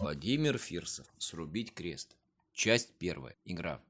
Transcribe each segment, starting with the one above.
Владимир Фирсов. Срубить крест. Часть первая. Игра.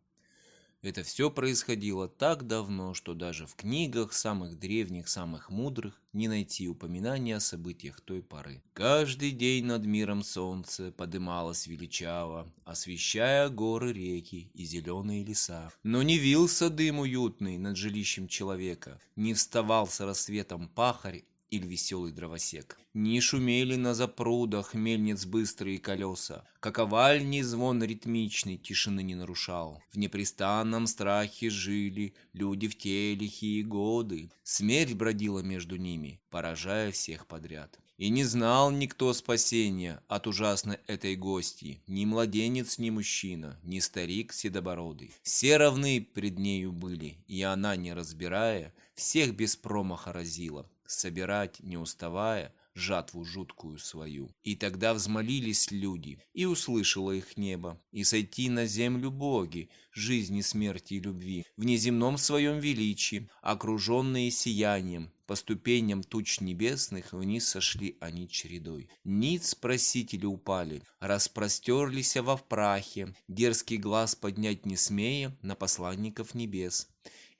Это все происходило так давно, что даже в книгах самых древних, самых мудрых не найти упоминания о событиях той поры. Каждый день над миром солнце подымалось величаво, освещая горы реки и зеленые леса. Но не вился дым уютный над жилищем человека, не вставал с рассветом пахарь или веселый дровосек. Не шумели на запрудах мельниц быстрые колеса, каковальний звон ритмичный тишины не нарушал. В непрестанном страхе жили люди в те лихие годы, смерть бродила между ними, поражая всех подряд. И не знал никто спасения от ужасной этой гости, ни младенец, ни мужчина, ни старик седобородый. Все равны пред нею были, и она, не разбирая, всех без промаха разила собирать, не уставая, жатву жуткую свою. И тогда взмолились люди, и услышало их небо, и сойти на землю боги, жизни, смерти и любви, в неземном своем величии, окруженные сиянием, по ступеням туч небесных вниз сошли они чередой. Ниц просители упали, распростерлись во прахе, дерзкий глаз поднять не смея на посланников небес.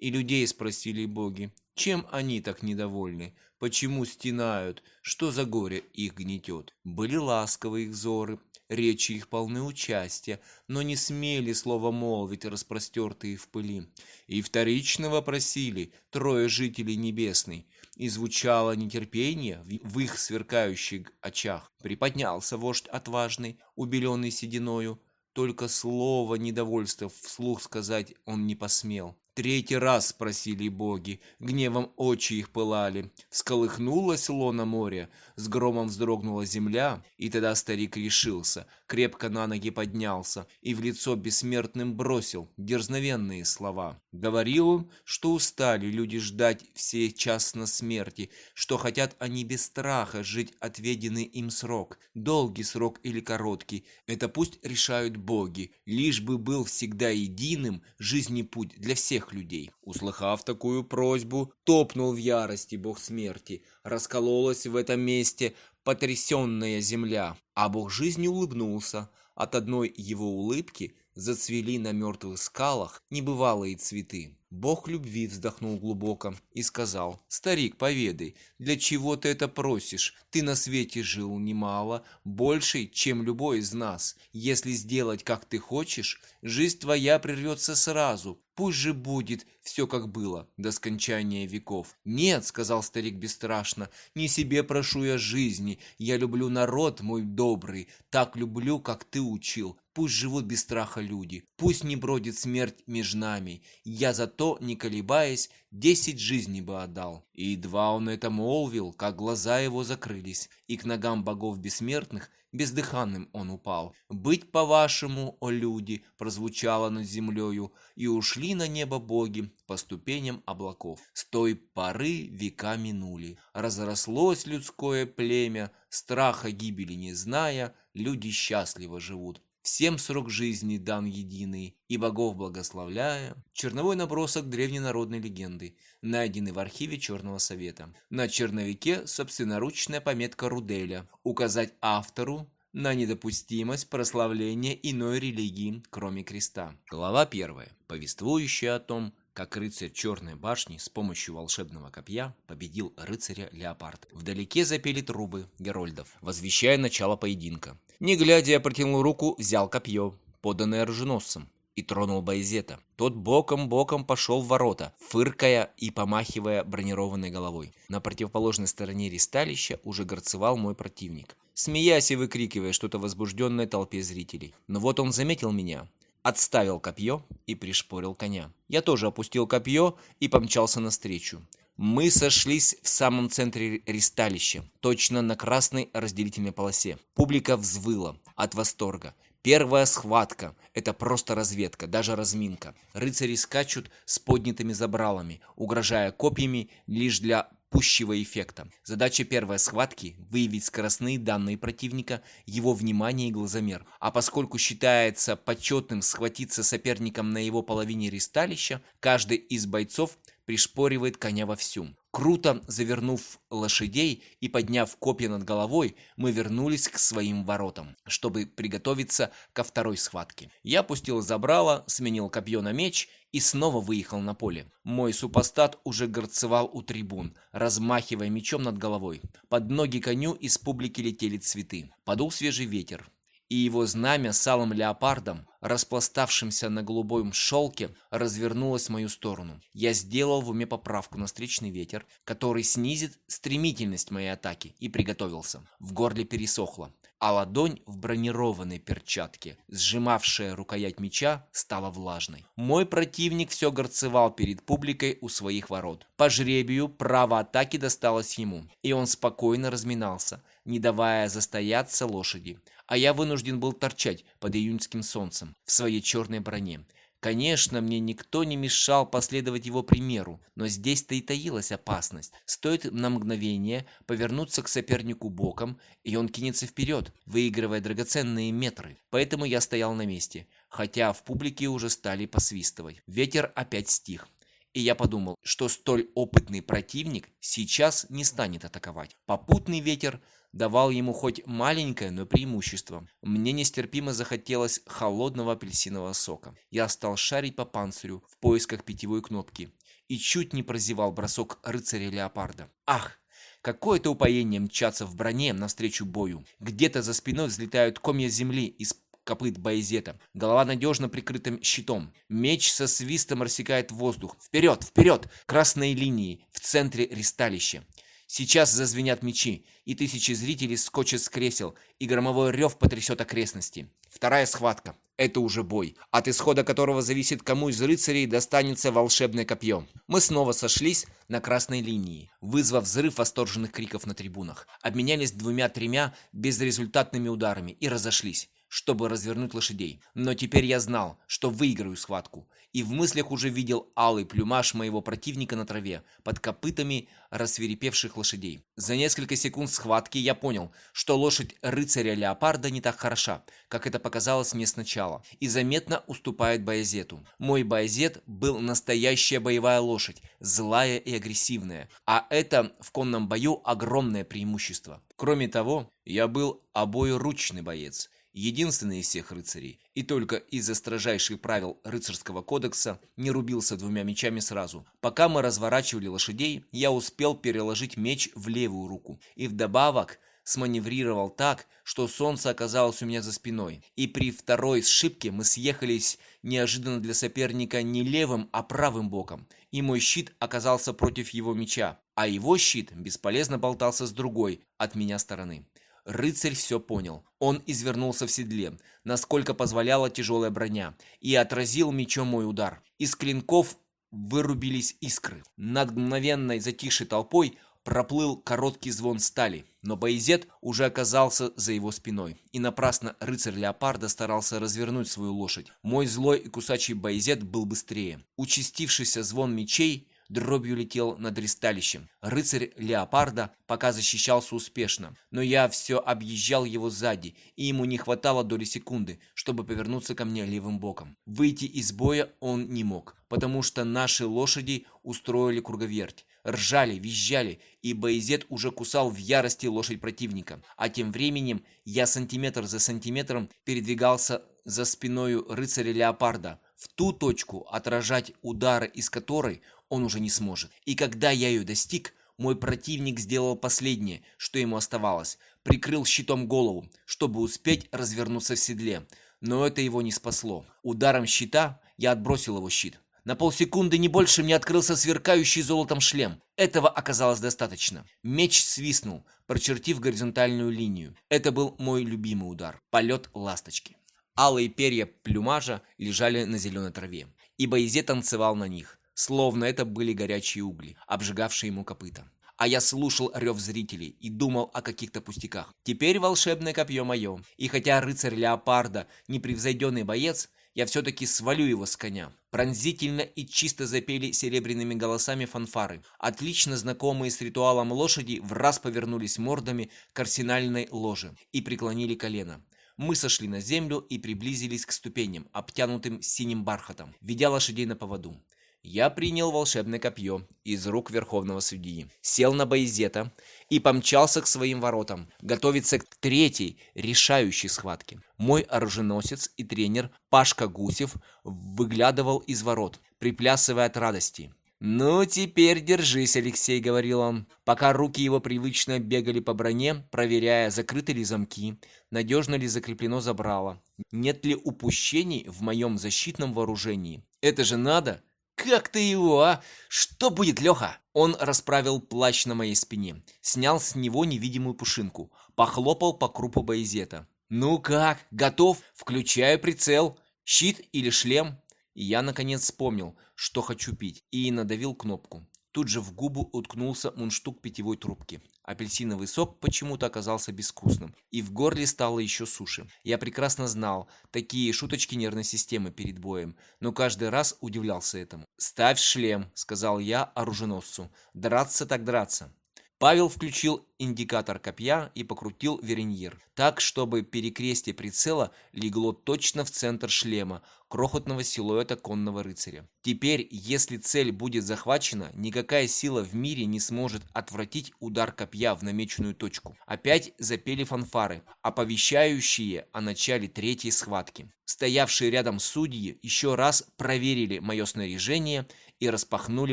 И людей спросили боги, чем они так недовольны, почему стенают, что за горе их гнетет. Были ласковы их взоры, речи их полны участия, но не смели слово молвить распростертые в пыли. И вторичного просили трое жителей небесной, и звучало нетерпение в их сверкающих очах. Приподнялся вождь отважный, убеленный сединою, только слово недовольства вслух сказать он не посмел. Третий раз спросили боги, гневом очи их пылали. Всколыхнулось лоно море, с громом вздрогнула земля, и тогда старик решился, крепко на ноги поднялся и в лицо бессмертным бросил дерзновенные слова. Говорил он, что устали люди ждать все частно смерти, что хотят они без страха жить отведенный им срок, долгий срок или короткий, это пусть решают боги, лишь бы был всегда единым жизни путь для всех других людей. Услыхав такую просьбу, топнул в ярости бог смерти. Раскололась в этом месте потрясенная земля. А бог жизни улыбнулся. От одной его улыбки зацвели на мертвых скалах небывалые цветы бог любви вздохнул глубоко и сказал старик поведай для чего ты это просишь? Ты на свете жил немало больше чем любой из нас. Если сделать как ты хочешь жизнь твоя прервется сразу. Пусть же будет все как было до скончания веков нет сказал старик бесстрашно не себе прошу я жизни. Я люблю народ мой добрый так люблю как ты учил. Пусть живут без страха люди. Пусть не бродит смерть между нами. Я за то, не колебаясь, десять жизней бы отдал. И едва он это молвил, как глаза его закрылись, и к ногам богов бессмертных бездыханным он упал. «Быть по-вашему, о люди!» прозвучало над землею, и ушли на небо боги по ступеням облаков. С той поры века минули. Разрослось людское племя, страха гибели не зная, люди счастливо живут. Всем срок жизни дан единый, и богов благословляя. Черновой набросок древненародной легенды, найденный в архиве Черного Совета. На черновике собственноручная пометка Руделя «Указать автору на недопустимость прославления иной религии, кроме креста». Глава 1, повествующая о том, как рыцарь Черной башни с помощью волшебного копья победил рыцаря леопарда. Вдалеке запели трубы Герольдов, возвещая начало поединка. Не глядя, я протянул руку, взял копье, поданное оруженосцем, и тронул Байзета. Тот боком-боком пошел в ворота, фыркая и помахивая бронированной головой. На противоположной стороне ресталища уже горцевал мой противник, смеясь и выкрикивая что-то возбужденной толпе зрителей. Но вот он заметил меня, отставил копье и пришпорил коня. Я тоже опустил копье и помчался навстречу. Мы сошлись в самом центре ристалища, точно на красной разделительной полосе. Публика взвыла от восторга. Первая схватка – это просто разведка, даже разминка. Рыцари скачут с поднятыми забралами, угрожая копьями лишь для пущего эффекта. Задача первой схватки – выявить скоростные данные противника, его внимание и глазомер. А поскольку считается почетным схватиться соперником на его половине ристалища, каждый из бойцов пришпоривает коня вовсю. Круто завернув лошадей и подняв копья над головой, мы вернулись к своим воротам, чтобы приготовиться ко второй схватке. Я пустил забрало, сменил копье на меч и снова выехал на поле. Мой супостат уже горцевал у трибун, размахивая мечом над головой. Под ноги коню из публики летели цветы. Подул свежий ветер и его знамя с алым леопардом, распластавшимся на голубом шелке, развернулось в мою сторону. Я сделал в уме поправку на встречный ветер, который снизит стремительность моей атаки, и приготовился. В горле пересохло, а ладонь в бронированной перчатке, сжимавшая рукоять меча, стала влажной. Мой противник все горцевал перед публикой у своих ворот. По жребию право атаки досталось ему, и он спокойно разминался, не давая застояться лошади а я вынужден был торчать под июньским солнцем в своей черной броне. Конечно, мне никто не мешал последовать его примеру, но здесь-то и таилась опасность. Стоит на мгновение повернуться к сопернику боком, и он кинется вперед, выигрывая драгоценные метры. Поэтому я стоял на месте, хотя в публике уже стали посвистывать. Ветер опять стих. И я подумал, что столь опытный противник сейчас не станет атаковать. Попутный ветер давал ему хоть маленькое, но преимущество. Мне нестерпимо захотелось холодного апельсинового сока. Я стал шарить по панцирю в поисках питьевой кнопки и чуть не прозевал бросок рыцаря-леопарда. Ах! Какое-то упоение мчаться в броне навстречу бою. Где-то за спиной взлетают комья земли из копыт Байзета. Голова надежно прикрытым щитом. Меч со свистом рассекает воздух. Вперед, вперед! Красной линии в центре ристалища. Сейчас зазвенят мечи, и тысячи зрителей скочат с кресел, и громовой рев потрясет окрестности. Вторая схватка. Это уже бой, от исхода которого зависит, кому из рыцарей достанется волшебное копье. Мы снова сошлись на красной линии, вызвав взрыв восторженных криков на трибунах. Обменялись двумя-тремя безрезультатными ударами и разошлись чтобы развернуть лошадей. Но теперь я знал, что выиграю схватку, и в мыслях уже видел алый плюмаж моего противника на траве, под копытами рассверепевших лошадей. За несколько секунд схватки я понял, что лошадь рыцаря-леопарда не так хороша, как это показалось мне сначала, и заметно уступает Боязету. Мой Боязет был настоящая боевая лошадь, злая и агрессивная, а это в конном бою огромное преимущество. Кроме того, я был обоюручный боец – единственный из всех рыцарей, и только из-за строжайших правил рыцарского кодекса не рубился двумя мечами сразу. Пока мы разворачивали лошадей, я успел переложить меч в левую руку, и вдобавок сманеврировал так, что солнце оказалось у меня за спиной, и при второй сшибке мы съехались неожиданно для соперника не левым, а правым боком, и мой щит оказался против его меча, а его щит бесполезно болтался с другой от меня стороны. Рыцарь все понял. Он извернулся в седле, насколько позволяла тяжелая броня, и отразил мечом мой удар. Из клинков вырубились искры. Над мгновенной затишей толпой проплыл короткий звон стали, но Боязет уже оказался за его спиной. И напрасно рыцарь Леопарда старался развернуть свою лошадь. Мой злой и кусачий Боязет был быстрее. Участившийся звон мечей дробью летел над ристалищем. Рыцарь Леопарда пока защищался успешно, но я все объезжал его сзади, и ему не хватало доли секунды, чтобы повернуться ко мне левым боком. Выйти из боя он не мог, потому что наши лошади устроили круговерть. Ржали, визжали, и Боязет уже кусал в ярости лошадь противника. А тем временем я сантиметр за сантиметром передвигался за спиною рыцаря Леопарда, в ту точку, отражать удары из которой он уже не сможет. И когда я ее достиг, мой противник сделал последнее, что ему оставалось. Прикрыл щитом голову, чтобы успеть развернуться в седле. Но это его не спасло. Ударом щита я отбросил его щит. На полсекунды, не больше, мне открылся сверкающий золотом шлем. Этого оказалось достаточно. Меч свистнул, прочертив горизонтальную линию. Это был мой любимый удар. Полет ласточки. Алые перья плюмажа лежали на зеленой траве, и Боизе танцевал на них словно это были горячие угли, обжигавшие ему копыта. А я слушал рев зрителей и думал о каких-то пустяках. Теперь волшебное копье мое, и хотя рыцарь Леопарда – непревзойденный боец, я все-таки свалю его с коня. Пронзительно и чисто запели серебряными голосами фанфары. Отлично знакомые с ритуалом лошади в раз повернулись мордами к арсенальной ложе и преклонили колено. Мы сошли на землю и приблизились к ступеням, обтянутым синим бархатом, ведя лошадей на поводу. Я принял волшебное копье из рук верховного судьи, сел на боезета и помчался к своим воротам, готовиться к третьей, решающей схватке. Мой оруженосец и тренер Пашка Гусев выглядывал из ворот, приплясывая от радости. «Ну, теперь держись, Алексей», — говорил он, пока руки его привычно бегали по броне, проверяя, закрыты ли замки, надежно ли закреплено забрало, нет ли упущений в моем защитном вооружении. «Это же надо!» «Как ты его, а? Что будет, Леха?» Он расправил плащ на моей спине, снял с него невидимую пушинку, похлопал по крупу боезета. «Ну как? Готов? Включаю прицел. Щит или шлем?» И я, наконец, вспомнил, что хочу пить, и надавил кнопку. Тут же в губу уткнулся мундштук питьевой трубки. Апельсиновый сок почему-то оказался безвкусным, и в горле стало еще суше. Я прекрасно знал такие шуточки нервной системы перед боем, но каждый раз удивлялся этому. «Ставь шлем», — сказал я оруженосцу. «Драться так драться». Павел включил индикатор копья и покрутил вереньер, так, чтобы перекрестие прицела легло точно в центр шлема, крохотного силуэта конного рыцаря. Теперь, если цель будет захвачена, никакая сила в мире не сможет отвратить удар копья в намеченную точку. Опять запели фанфары, оповещающие о начале третьей схватки. Стоявшие рядом судьи еще раз проверили мое снаряжение и распахнули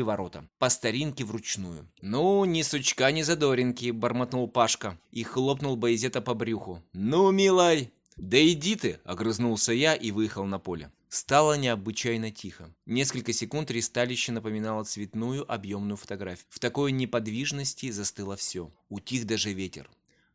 ворота. По старинке вручную. «Ну, ни сучка, ни задоринки», — бормотали пробормотнул Пашка и хлопнул Байзета по брюху. «Ну, милай!» «Да иди ты!» – огрызнулся я и выехал на поле. Стало необычайно тихо. Несколько секунд ристалище напоминало цветную объемную фотографию. В такой неподвижности застыло все. Утих даже ветер.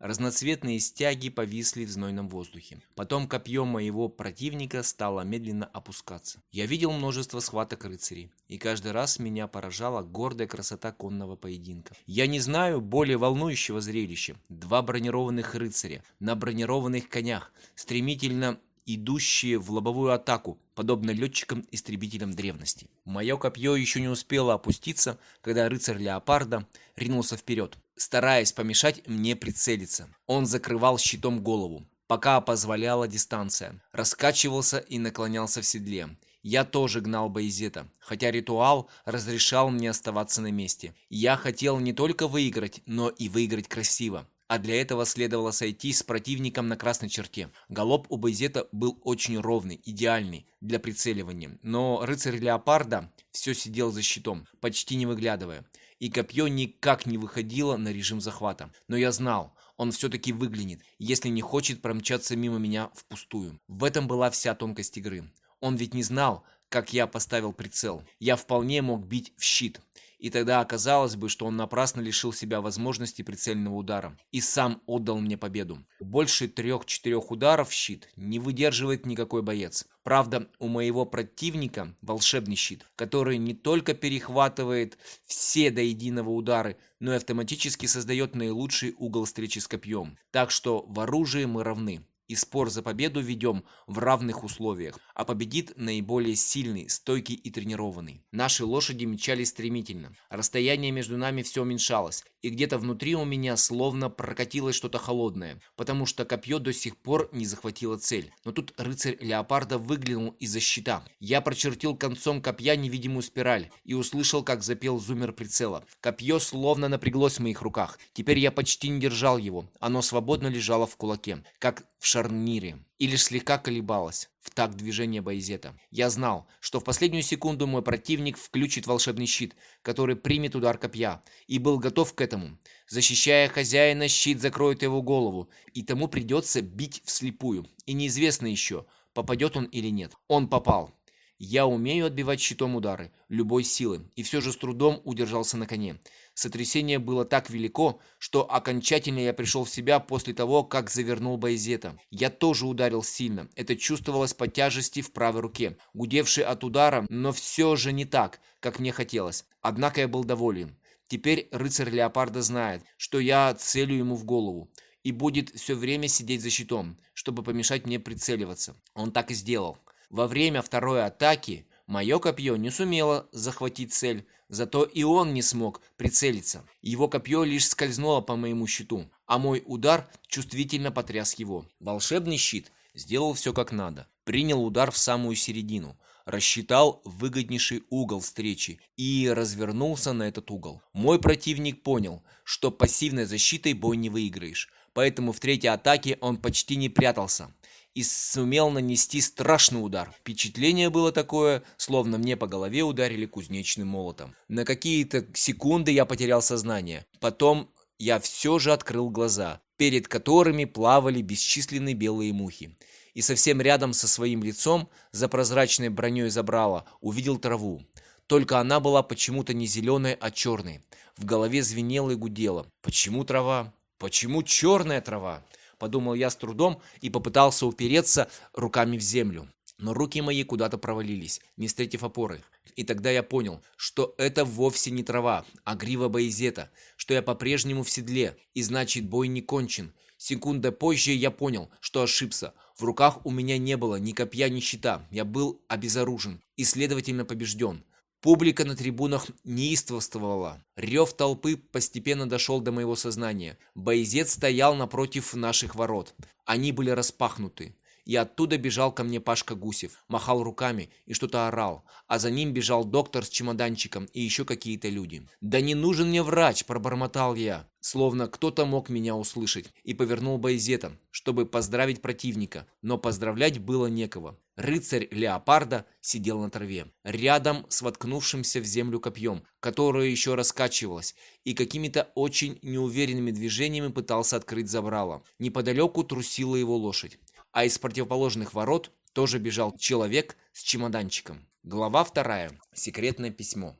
Разноцветные стяги повисли в знойном воздухе. Потом копье моего противника стало медленно опускаться. Я видел множество схваток рыцарей, и каждый раз меня поражала гордая красота конного поединка. Я не знаю более волнующего зрелища. Два бронированных рыцаря на бронированных конях, стремительно идущие в лобовую атаку, подобно летчикам-истребителям древности. Мое копье еще не успело опуститься, когда рыцарь Леопарда ринулся вперед стараясь помешать мне прицелиться. Он закрывал щитом голову, пока позволяла дистанция. Раскачивался и наклонялся в седле. Я тоже гнал Байзета, хотя ритуал разрешал мне оставаться на месте. Я хотел не только выиграть, но и выиграть красиво а для этого следовало сойти с противником на красной черте. Голоб у Байзета был очень ровный, идеальный для прицеливания, но рыцарь Леопарда все сидел за щитом, почти не выглядывая и копье никак не выходило на режим захвата. Но я знал, он все-таки выглянет, если не хочет промчаться мимо меня впустую. В этом была вся тонкость игры. Он ведь не знал, как я поставил прицел. Я вполне мог бить в щит и тогда оказалось бы, что он напрасно лишил себя возможности прицельного удара и сам отдал мне победу. Больше трех-четырех ударов щит не выдерживает никакой боец. Правда, у моего противника волшебный щит, который не только перехватывает все до единого удары, но и автоматически создает наилучший угол встречи с копьем. Так что в оружии мы равны и спор за победу ведем в равных условиях, а победит наиболее сильный, стойкий и тренированный. Наши лошади мчались стремительно. Расстояние между нами все уменьшалось, и где-то внутри у меня словно прокатилось что-то холодное, потому что копье до сих пор не захватило цель. Но тут рыцарь леопарда выглянул из-за щита. Я прочертил концом копья невидимую спираль и услышал, как запел зумер прицела. Копье словно напряглось в моих руках. Теперь я почти не держал его. Оно свободно лежало в кулаке, как в шарнире или слегка колебалась в такт движения Байзета. Я знал, что в последнюю секунду мой противник включит волшебный щит, который примет удар копья, и был готов к этому. Защищая хозяина, щит закроет его голову, и тому придется бить вслепую, и неизвестно еще, попадет он или нет. Он попал. Я умею отбивать щитом удары, любой силы, и все же с трудом удержался на коне. Сотрясение было так велико, что окончательно я пришел в себя после того, как завернул Байзета. Я тоже ударил сильно, это чувствовалось по тяжести в правой руке, Гудевший от удара, но все же не так, как мне хотелось. Однако я был доволен. Теперь рыцарь Леопарда знает, что я целю ему в голову и будет все время сидеть за щитом, чтобы помешать мне прицеливаться. Он так и сделал. Во время второй атаки мое копье не сумело захватить цель, зато и он не смог прицелиться. Его копье лишь скользнуло по моему щиту, а мой удар чувствительно потряс его. Волшебный щит сделал все как надо. Принял удар в самую середину, рассчитал выгоднейший угол встречи и развернулся на этот угол. Мой противник понял, что пассивной защитой бой не выиграешь, поэтому в третьей атаке он почти не прятался и сумел нанести страшный удар. Впечатление было такое, словно мне по голове ударили кузнечным молотом. На какие-то секунды я потерял сознание. Потом я все же открыл глаза, перед которыми плавали бесчисленные белые мухи. И совсем рядом со своим лицом, за прозрачной броней забрала, увидел траву. Только она была почему-то не зеленой, а черной. В голове звенело и гудело. Почему трава? Почему черная трава? подумал я с трудом и попытался упереться руками в землю. Но руки мои куда-то провалились, не встретив опоры. И тогда я понял, что это вовсе не трава, а грива боезета, что я по-прежнему в седле, и значит бой не кончен. Секунда позже я понял, что ошибся. В руках у меня не было ни копья, ни щита. Я был обезоружен и, следовательно, побежден. Публика на трибунах неистовствовала. Рев толпы постепенно дошел до моего сознания. Боязец стоял напротив наших ворот. Они были распахнуты. И оттуда бежал ко мне Пашка Гусев, махал руками и что-то орал, а за ним бежал доктор с чемоданчиком и еще какие-то люди. «Да не нужен мне врач!» – пробормотал я, словно кто-то мог меня услышать, и повернул Байзета, чтобы поздравить противника, но поздравлять было некого. Рыцарь Леопарда сидел на траве, рядом с воткнувшимся в землю копьем, которое еще раскачивалось, и какими-то очень неуверенными движениями пытался открыть забрало. Неподалеку трусила его лошадь а из противоположных ворот тоже бежал человек с чемоданчиком. Глава вторая. Секретное письмо.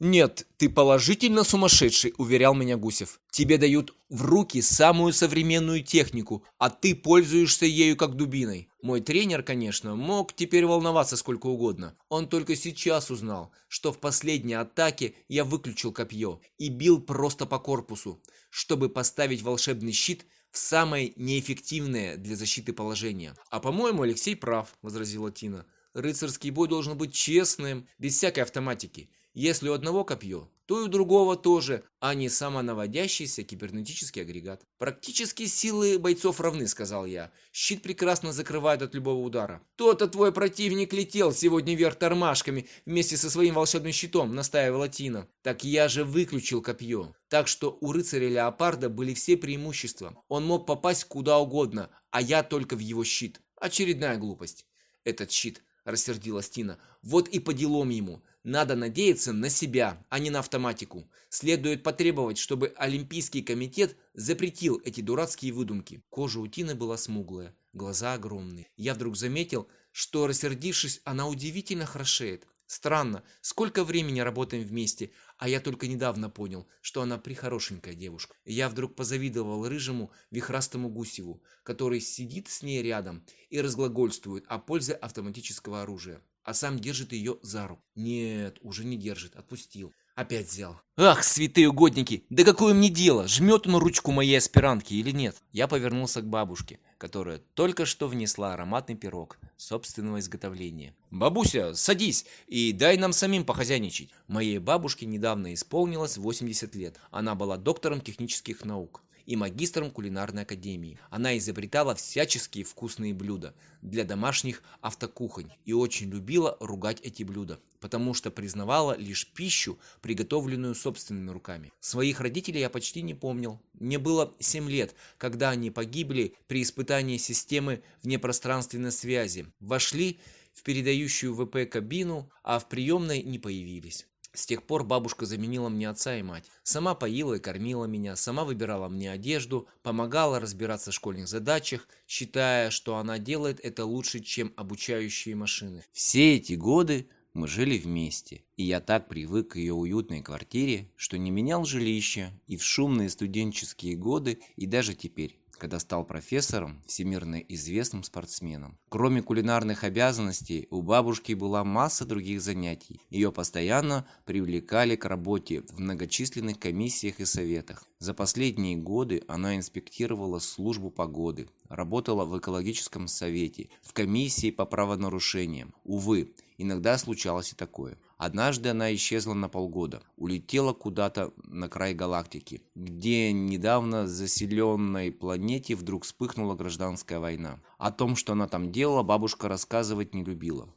«Нет, ты положительно сумасшедший», — уверял меня Гусев. «Тебе дают в руки самую современную технику, а ты пользуешься ею как дубиной». Мой тренер, конечно, мог теперь волноваться сколько угодно. Он только сейчас узнал, что в последней атаке я выключил копье и бил просто по корпусу, чтобы поставить волшебный щит самое неэффективное для защиты положения. А по-моему, Алексей прав, возразила Тина. Рыцарский бой должен быть честным, без всякой автоматики. Если у одного копье, то и у другого тоже, а не самонаводящийся кибернетический агрегат. «Практически силы бойцов равны», — сказал я. «Щит прекрасно закрывает от любого удара». «То-то твой противник летел сегодня вверх тормашками вместе со своим волшебным щитом», — настаивала Тина. «Так я же выключил копье». Так что у рыцаря Леопарда были все преимущества. Он мог попасть куда угодно, а я только в его щит. Очередная глупость. Этот щит рассердилась Тина. «Вот и по делам ему. Надо надеяться на себя, а не на автоматику. Следует потребовать, чтобы Олимпийский комитет запретил эти дурацкие выдумки». Кожа у Тины была смуглая, глаза огромные. Я вдруг заметил, что, рассердившись, она удивительно хорошеет странно сколько времени работаем вместе а я только недавно понял что она прехорошенькая девушка. Я вдруг позавидовал рыжему вихрастому гусеву который сидит с ней рядом и разглагольствует о пользе автоматического оружия а сам держит ее за руку. Нет уже не держит отпустил. Опять взял. Ах, святые угодники, да какое мне дело, жмет он ручку моей аспирантки или нет? Я повернулся к бабушке, которая только что внесла ароматный пирог собственного изготовления. Бабуся, садись и дай нам самим похозяйничать. Моей бабушке недавно исполнилось 80 лет. Она была доктором технических наук и магистром кулинарной академии. Она изобретала всяческие вкусные блюда для домашних автокухонь и очень любила ругать эти блюда, потому что признавала лишь пищу, приготовленную собственными руками. Своих родителей я почти не помнил. Мне было 7 лет, когда они погибли при испытании системы внепространственной связи, вошли в передающую ВП кабину, а в приемной не появились. С тех пор бабушка заменила мне отца и мать. Сама поила и кормила меня, сама выбирала мне одежду, помогала разбираться в школьных задачах, считая, что она делает это лучше, чем обучающие машины. Все эти годы мы жили вместе, и я так привык к ее уютной квартире, что не менял жилище и в шумные студенческие годы, и даже теперь когда стал профессором, всемирно известным спортсменом. Кроме кулинарных обязанностей, у бабушки была масса других занятий. Ее постоянно привлекали к работе в многочисленных комиссиях и советах. За последние годы она инспектировала службу погоды, работала в экологическом совете, в комиссии по правонарушениям. Увы, иногда случалось и такое. Однажды она исчезла на полгода, улетела куда-то на край галактики, где недавно заселенной планете вдруг вспыхнула гражданская война. О том, что она там делала, бабушка рассказывать не любила.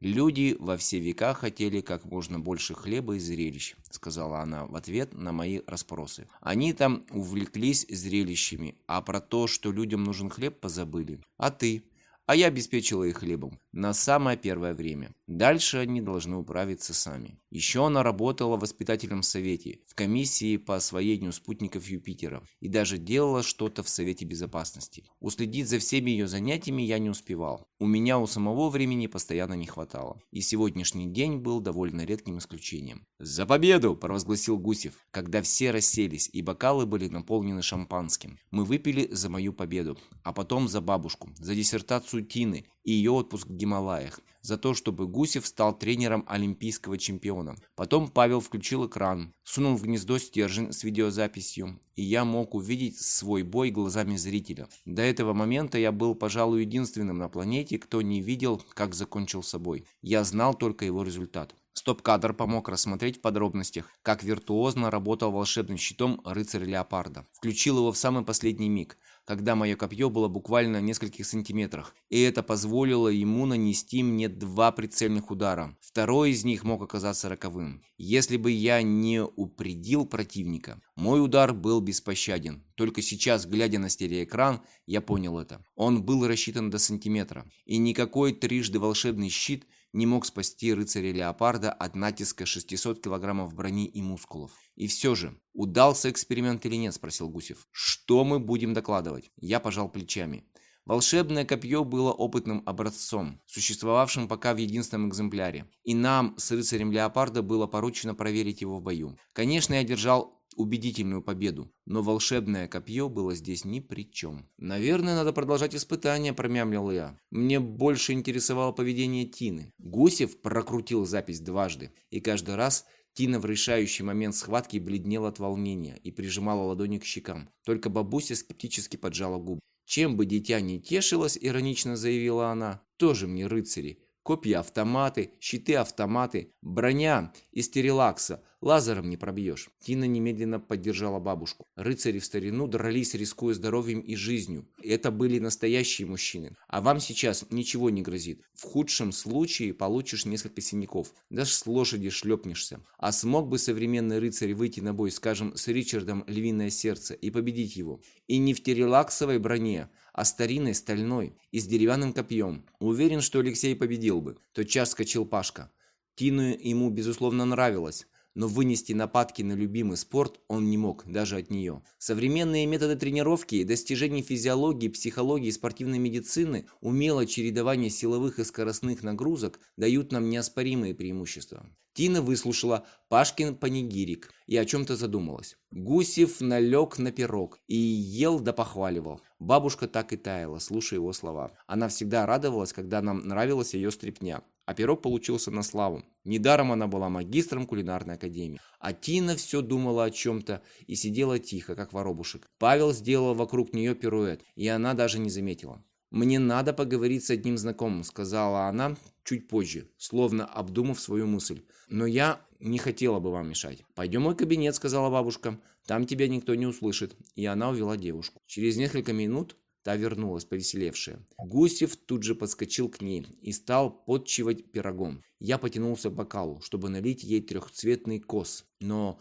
«Люди во все века хотели как можно больше хлеба и зрелищ», — сказала она в ответ на мои расспросы. «Они там увлеклись зрелищами, а про то, что людям нужен хлеб, позабыли. А ты?» а я обеспечила их хлебом на самое первое время. Дальше они должны управиться сами. Еще она работала в воспитательном Совете, в комиссии по освоению спутников Юпитера и даже делала что-то в Совете Безопасности. Уследить за всеми ее занятиями я не успевал. У меня у самого времени постоянно не хватало. И сегодняшний день был довольно редким исключением. «За победу!» – провозгласил Гусев, когда все расселись и бокалы были наполнены шампанским. Мы выпили за мою победу, а потом за бабушку, за диссертацию Сутины и ее отпуск в Гималаях за то, чтобы Гусев стал тренером олимпийского чемпиона. Потом Павел включил экран, сунул в гнездо стержень с видеозаписью, и я мог увидеть свой бой глазами зрителя. До этого момента я был, пожалуй, единственным на планете, кто не видел, как закончился бой. Я знал только его результат. Стоп-кадр помог рассмотреть в подробностях, как виртуозно работал волшебным щитом рыцарь Леопарда. Включил его в самый последний миг когда мое копье было буквально в нескольких сантиметрах, и это позволило ему нанести мне два прицельных удара. Второй из них мог оказаться роковым. Если бы я не упредил противника, мой удар был беспощаден. Только сейчас, глядя на стереоэкран, я понял это. Он был рассчитан до сантиметра, и никакой трижды волшебный щит – не мог спасти рыцаря Леопарда от натиска 600 килограммов брони и мускулов. И все же, удался эксперимент или нет, спросил Гусев. Что мы будем докладывать? Я пожал плечами. Волшебное копье было опытным образцом, существовавшим пока в единственном экземпляре, и нам с рыцарем Леопарда было поручено проверить его в бою. Конечно, я держал убедительную победу, но волшебное копье было здесь ни при чем. «Наверное, надо продолжать испытания, – промямлил я. Мне больше интересовало поведение Тины. Гусев прокрутил запись дважды, и каждый раз – Тина в решающий момент схватки бледнела от волнения и прижимала ладони к щекам. Только бабуся скептически поджала губы. «Чем бы дитя не тешилось», – иронично заявила она, – «тоже мне рыцари. Копья-автоматы, щиты-автоматы, броня из терелакса, Лазером не пробьешь. Тина немедленно поддержала бабушку. Рыцари в старину дрались, рискуя здоровьем и жизнью. Это были настоящие мужчины. А вам сейчас ничего не грозит. В худшем случае получишь несколько синяков. Даже с лошади шлепнешься. А смог бы современный рыцарь выйти на бой, скажем, с Ричардом Львиное Сердце и победить его? И не в терелаксовой броне, а старинной стальной и с деревянным копьем. Уверен, что Алексей победил бы. Тотчас скочил Пашка. Тину ему, безусловно, нравилось но вынести нападки на любимый спорт он не мог, даже от нее. Современные методы тренировки, достижения физиологии, психологии и спортивной медицины, умело чередование силовых и скоростных нагрузок дают нам неоспоримые преимущества. Тина выслушала Пашкин панигирик и о чем-то задумалась. Гусев налег на пирог и ел да похваливал. Бабушка так и таяла, слушая его слова. Она всегда радовалась, когда нам нравилась ее стряпня а пирог получился на славу. Недаром она была магистром кулинарной академии. А Тина все думала о чем-то и сидела тихо, как воробушек. Павел сделал вокруг нее пируэт, и она даже не заметила. «Мне надо поговорить с одним знакомым», — сказала она чуть позже, словно обдумав свою мысль. «Но я не хотела бы вам мешать». «Пойдем в мой кабинет», — сказала бабушка. «Там тебя никто не услышит». И она увела девушку. Через несколько минут Та вернулась, повеселевшая. Гусев тут же подскочил к ней и стал подчивать пирогом. Я потянулся к бокалу, чтобы налить ей трехцветный кос, но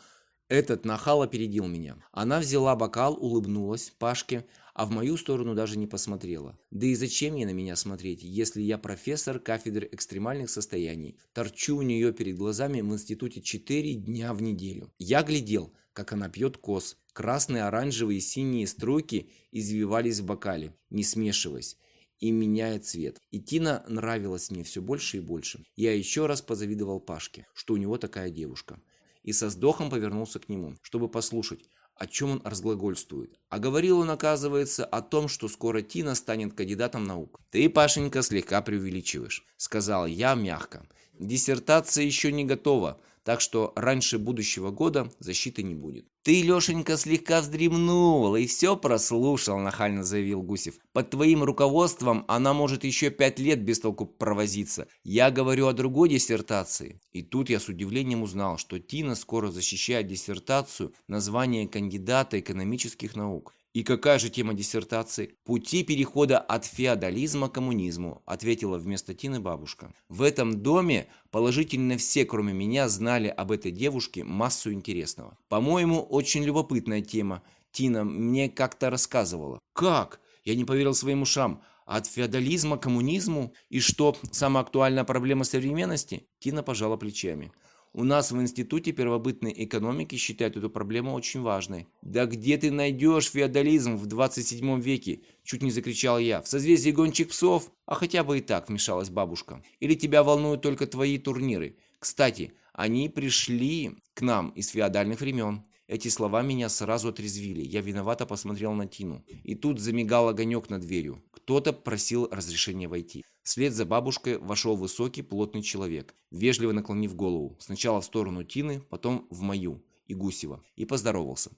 этот нахал опередил меня. Она взяла бокал, улыбнулась Пашке, а в мою сторону даже не посмотрела. Да и зачем ей на меня смотреть, если я профессор кафедры экстремальных состояний? Торчу у нее перед глазами в институте 4 дня в неделю. Я глядел, как она пьет коз. Красные, оранжевые и синие струйки извивались в бокале, не смешиваясь и меняя цвет. И Тина нравилась мне все больше и больше. Я еще раз позавидовал Пашке, что у него такая девушка. И со вздохом повернулся к нему, чтобы послушать, о чем он разглагольствует. А говорил он, оказывается, о том, что скоро Тина станет кандидатом наук. «Ты, Пашенька, слегка преувеличиваешь», — сказал я мягко. Диссертация еще не готова, так что раньше будущего года защиты не будет. «Ты, Лешенька, слегка вздремнул и все прослушал», – нахально заявил Гусев. «Под твоим руководством она может еще пять лет без толку провозиться. Я говорю о другой диссертации». И тут я с удивлением узнал, что Тина скоро защищает диссертацию на звание кандидата экономических наук. И какая же тема диссертации? «Пути перехода от феодализма к коммунизму», ответила вместо Тины бабушка. В этом доме положительно все, кроме меня, знали об этой девушке массу интересного. По-моему, очень любопытная тема. Тина мне как-то рассказывала. «Как?» Я не поверил своим ушам. От феодализма к коммунизму? И что, самая актуальная проблема современности? Тина пожала плечами. У нас в Институте первобытной экономики считают эту проблему очень важной. «Да где ты найдешь феодализм в 27 веке?» – чуть не закричал я. «В созвездии гонщик псов?» «А хотя бы и так», – вмешалась бабушка. «Или тебя волнуют только твои турниры? Кстати, они пришли к нам из феодальных времен». Эти слова меня сразу отрезвили. Я виновато посмотрел на Тину. И тут замигал огонек над дверью. Кто-то просил разрешения войти. Вслед за бабушкой вошел высокий, плотный человек, вежливо наклонив голову. Сначала в сторону Тины, потом в мою и Гусева. И поздоровался.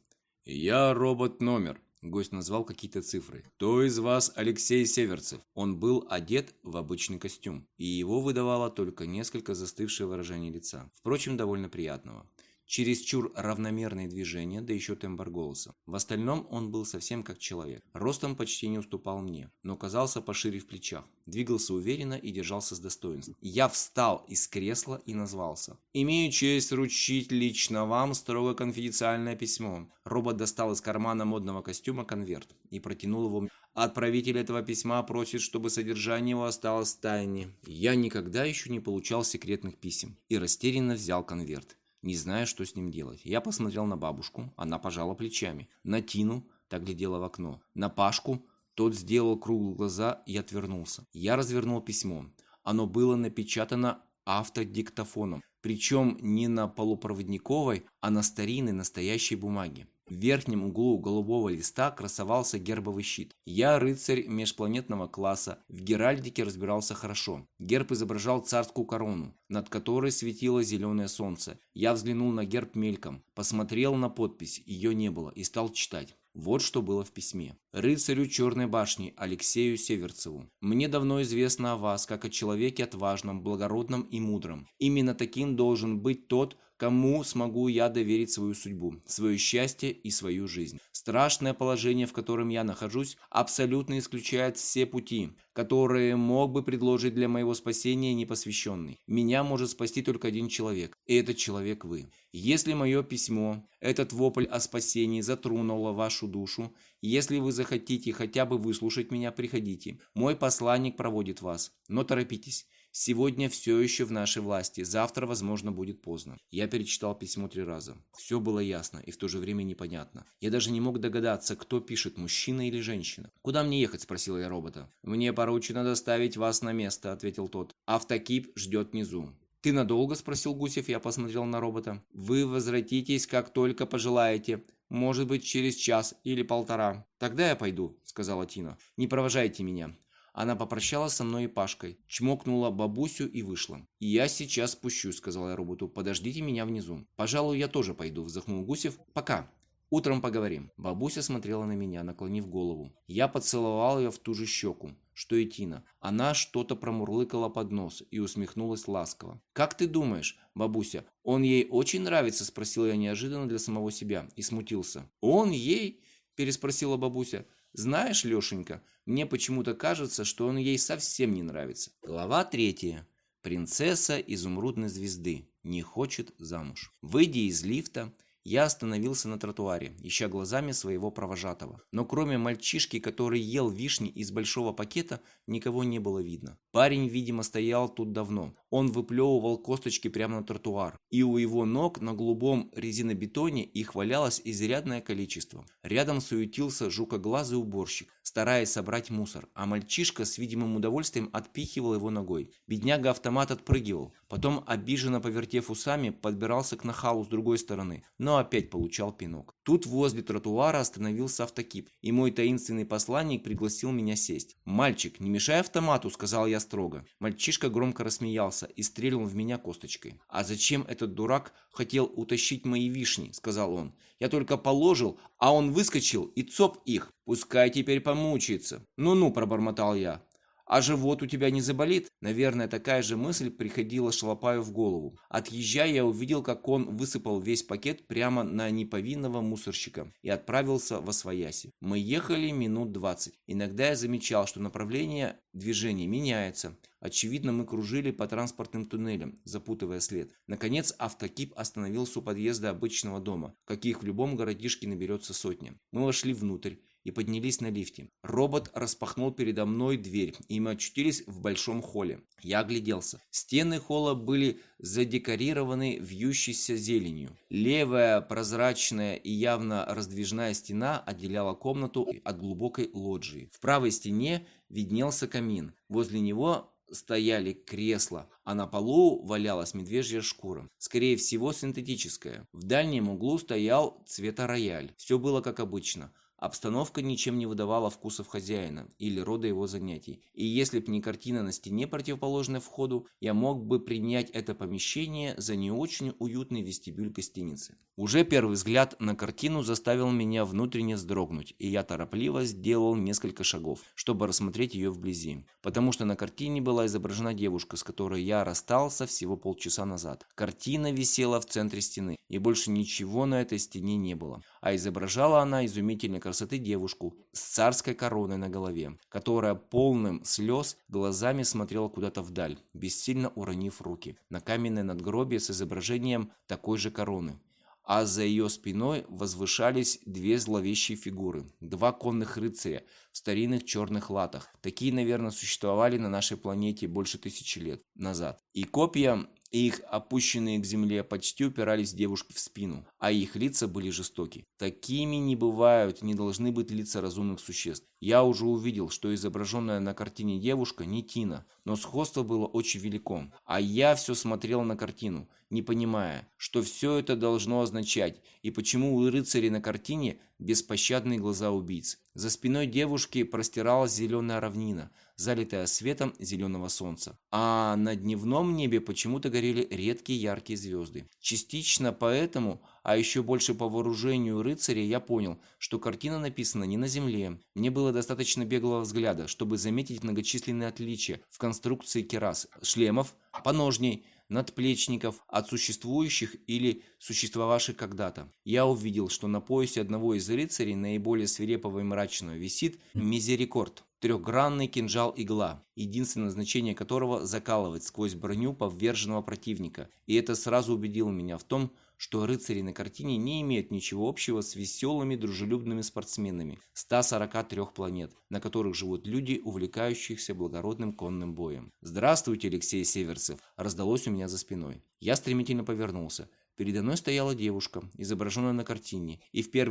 «Я робот номер», Гость назвал какие-то цифры. «Кто из вас Алексей Северцев?» Он был одет в обычный костюм, и его выдавало только несколько застывшее выражение лица, впрочем, довольно приятного чересчур равномерные движения, да еще тембр голоса. В остальном он был совсем как человек. Ростом почти не уступал мне, но казался пошире в плечах. Двигался уверенно и держался с достоинством. Я встал из кресла и назвался. «Имею честь ручить лично вам строго конфиденциальное письмо». Робот достал из кармана модного костюма конверт и протянул его мне. Отправитель этого письма просит, чтобы содержание его осталось в тайне. Я никогда еще не получал секретных писем и растерянно взял конверт не зная, что с ним делать. Я посмотрел на бабушку, она пожала плечами. На Тину, так глядела в окно. На Пашку, тот сделал круглые глаза и отвернулся. Я развернул письмо. Оно было напечатано автодиктофоном. Причем не на полупроводниковой, а на старинной настоящей бумаге. В верхнем углу голубого листа красовался гербовый щит. Я, рыцарь межпланетного класса, в геральдике разбирался хорошо. Герб изображал царскую корону, над которой светило зеленое солнце. Я взглянул на герб мельком, посмотрел на подпись, ее не было, и стал читать. Вот что было в письме. Рыцарю Черной башни Алексею Северцеву. Мне давно известно о вас, как о человеке отважном, благородном и мудром. Именно таким должен быть тот, Кому смогу я доверить свою судьбу, свое счастье и свою жизнь? Страшное положение, в котором я нахожусь, абсолютно исключает все пути, которые мог бы предложить для моего спасения непосвященный. Меня может спасти только один человек, и этот человек вы. Если мое письмо, этот вопль о спасении затронуло вашу душу, если вы захотите хотя бы выслушать меня, приходите. Мой посланник проводит вас, но торопитесь. Сегодня все еще в нашей власти, завтра, возможно, будет поздно. Я перечитал письмо три раза. Все было ясно и в то же время непонятно. Я даже не мог догадаться, кто пишет, мужчина или женщина. «Куда мне ехать?» – спросил я робота. «Мне поручено доставить вас на место», – ответил тот. «Автокип ждет внизу». «Ты надолго?» – спросил Гусев. Я посмотрел на робота. «Вы возвратитесь, как только пожелаете. Может быть, через час или полтора». «Тогда я пойду», – сказала Тина. «Не провожайте меня. Она попрощалась со мной и Пашкой, чмокнула бабусю и вышла. «Я сейчас спущусь», — сказал я роботу. «Подождите меня внизу». «Пожалуй, я тоже пойду», — вздохнул Гусев. «Пока». «Утром поговорим». Бабуся смотрела на меня, наклонив голову. Я поцеловал ее в ту же щеку, что и Тина. Она что-то промурлыкала под нос и усмехнулась ласково. «Как ты думаешь, бабуся, он ей очень нравится?» – спросил я неожиданно для самого себя и смутился. «Он ей?» – переспросила бабуся. Знаешь, Лешенька, мне почему-то кажется, что он ей совсем не нравится. Глава третья. Принцесса изумрудной звезды не хочет замуж. Выйдя из лифта, я остановился на тротуаре, ища глазами своего провожатого. Но кроме мальчишки, который ел вишни из большого пакета, никого не было видно. Парень, видимо, стоял тут давно. Он выплевывал косточки прямо на тротуар. И у его ног на голубом резинобетоне их валялось изрядное количество. Рядом суетился жукоглазый уборщик, стараясь собрать мусор. А мальчишка с видимым удовольствием отпихивал его ногой. Бедняга-автомат отпрыгивал. Потом, обиженно повертев усами, подбирался к нахалу с другой стороны. Но но опять получал пинок. Тут возле тротуара остановился автокип, и мой таинственный посланник пригласил меня сесть. «Мальчик, не мешай автомату», — сказал я строго. Мальчишка громко рассмеялся и стрельнул в меня косточкой. «А зачем этот дурак хотел утащить мои вишни?» — сказал он. «Я только положил, а он выскочил и цоп их. Пускай теперь помучается». «Ну-ну», — пробормотал я. А живот у тебя не заболит? Наверное, такая же мысль приходила Шалопаю в голову. Отъезжая, я увидел, как он высыпал весь пакет прямо на неповинного мусорщика и отправился во свояси. Мы ехали минут 20. Иногда я замечал, что направление движения меняется. Очевидно, мы кружили по транспортным туннелям, запутывая след. Наконец, автокип остановился у подъезда обычного дома, каких в любом городишке наберется сотня. Мы вошли внутрь и поднялись на лифте. Робот распахнул передо мной дверь, и мы очутились в большом холле. Я огляделся. Стены холла были задекорированы вьющейся зеленью. Левая прозрачная и явно раздвижная стена отделяла комнату от глубокой лоджии. В правой стене виднелся камин. Возле него стояли кресла, а на полу валялась медвежья шкура, скорее всего синтетическая. В дальнем углу стоял цвета рояль. Все было как обычно. Обстановка ничем не выдавала вкусов хозяина или рода его занятий, и если б не картина на стене, противоположной входу, я мог бы принять это помещение за не очень уютный вестибюль гостиницы. Уже первый взгляд на картину заставил меня внутренне сдрогнуть, и я торопливо сделал несколько шагов, чтобы рассмотреть ее вблизи, потому что на картине была изображена девушка, с которой я расстался всего полчаса назад. Картина висела в центре стены, и больше ничего на этой стене не было, а изображала она изумительно красоты девушку с царской короной на голове, которая полным слез глазами смотрела куда-то вдаль, бессильно уронив руки на каменное надгробие с изображением такой же короны а за ее спиной возвышались две зловещие фигуры. Два конных рыцаря в старинных черных латах. Такие, наверное, существовали на нашей планете больше тысячи лет назад. И копья их опущенные к земле почти упирались девушке в спину, а их лица были жестоки. Такими не бывают, не должны быть лица разумных существ. Я уже увидел, что изображенная на картине девушка не Тина, но сходство было очень велико. А я все смотрел на картину, не понимая, что все это должно означать и почему у рыцарей на картине беспощадные глаза убийц. За спиной девушки простиралась зеленая равнина, залитая светом зеленого солнца. А на дневном небе почему-то горели редкие яркие звезды. Частично поэтому, а еще больше по вооружению рыцарей я понял, что картина написана не на земле. Мне было хватило достаточно беглого взгляда, чтобы заметить многочисленные отличия в конструкции керас, шлемов, поножней, надплечников от существующих или существовавших когда-то. Я увидел, что на поясе одного из рыцарей, наиболее свирепого и мрачного, висит мизерикорд – трехгранный кинжал-игла, единственное значение которого – закалывать сквозь броню поверженного противника. И это сразу убедило меня в том, что рыцари на картине не имеют ничего общего с веселыми дружелюбными спортсменами 143 планет, на которых живут люди, увлекающихся благородным конным боем. «Здравствуйте, Алексей Северцев!» раздалось у меня за спиной. Я стремительно повернулся. Передо мной стояла девушка, изображенная на картине, и в первый